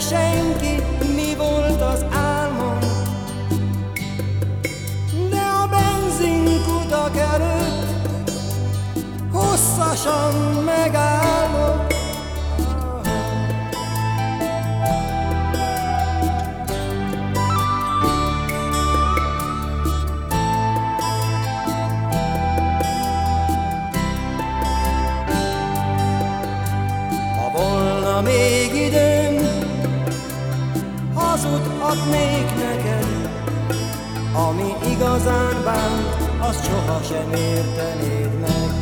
senki, mi volt az álmom. De a benzinkutak előtt hosszasan megállok. még időm, hazud adnék neked, ami igazán bánt, azt sohasem értenéd meg.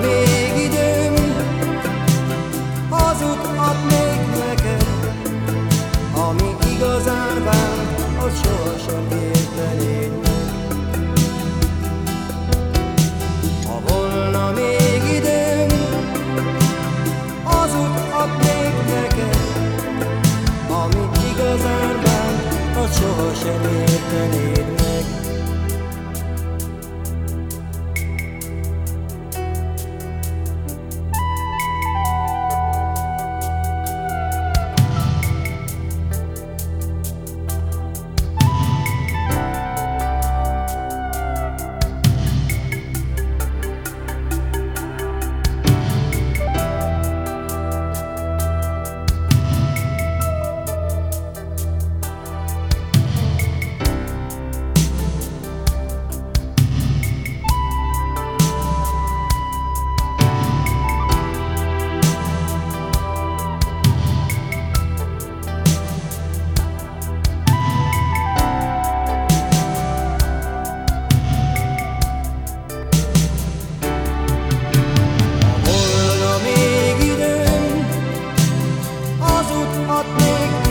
Még időm, ami igazán bánt, az sohasem hazudhatnék neked,